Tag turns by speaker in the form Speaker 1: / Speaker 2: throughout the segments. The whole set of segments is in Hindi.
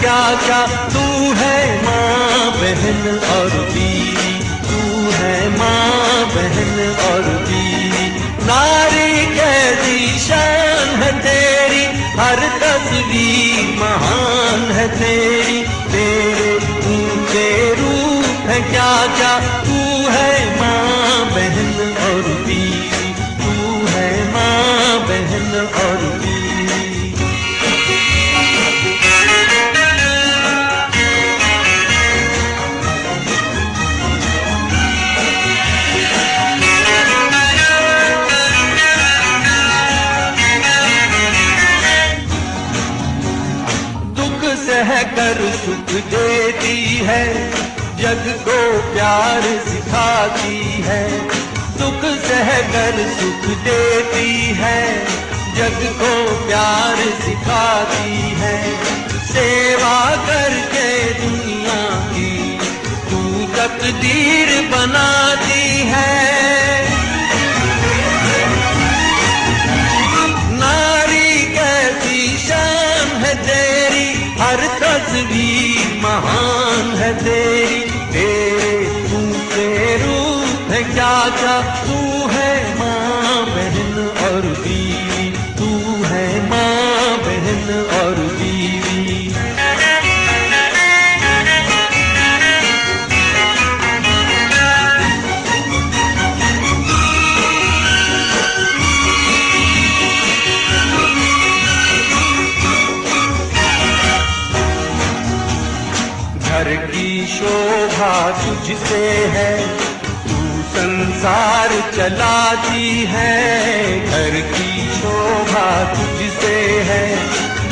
Speaker 1: क्या क्या तू है माँ बहन और बीवी तू है माँ बहन और बीवी नारी कैसी शान है तेरी, हर तस्वीर महान है तेरी। तेरे ऊँचे रूप है क्या क्या तू है माँ बहन कर सुख देती है, जग को प्यार सिखाती है। दुख सह कर सुख देती है, जग को प्यार सिखाती है। सेवा करके दुनिया की तू तकदीर बनाती है क्या क्या? तू है माँ, बहन और बीवी। तू है माँ, बहन और बीवी। घर की शोभा तुझसे है। संसार चलाती है, घर की शोभा तुझसे है।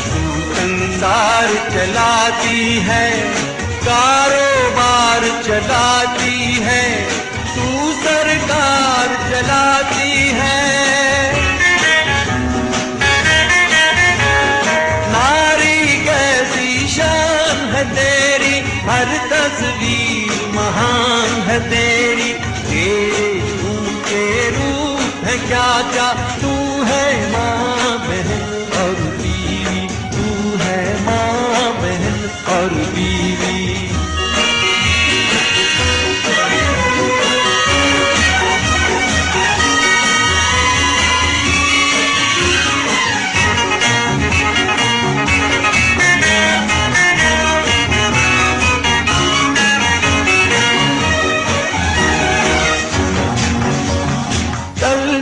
Speaker 1: तू संसार चलाती है, कारोबार चलाती है, तू सरकार चलाती है। नारी कैसी शान है तेरी, हर तस्वीर महान है तेरी। रूप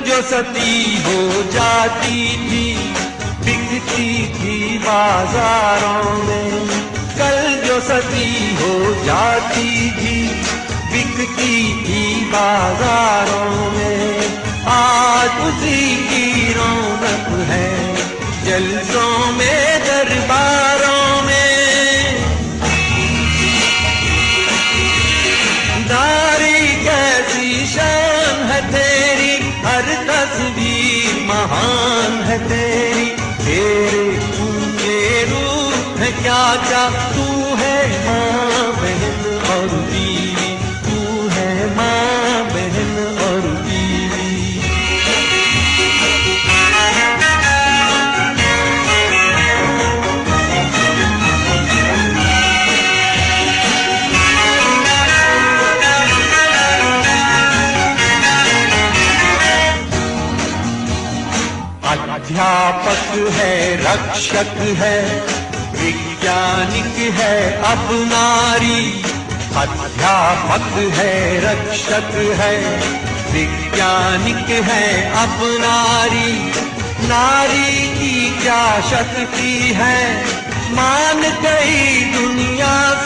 Speaker 1: जो सती हो जाती थी, बिकती थी बाजारों में। कल जो सती हो जाती थी, बिकती थी बाजारों में। आज उसी की रौनक है जलसों में दरबारों क्या तू है माँ बहन और बीवी। तू है माँ बहन और बीवी। अध्यापक है, रक्षक है वैज्ञानिक है अब नारी अध्यापक है, रक्षक है। वैज्ञानिक है अब नारी नारी की क्या शक्ति है? मान गई दुनिया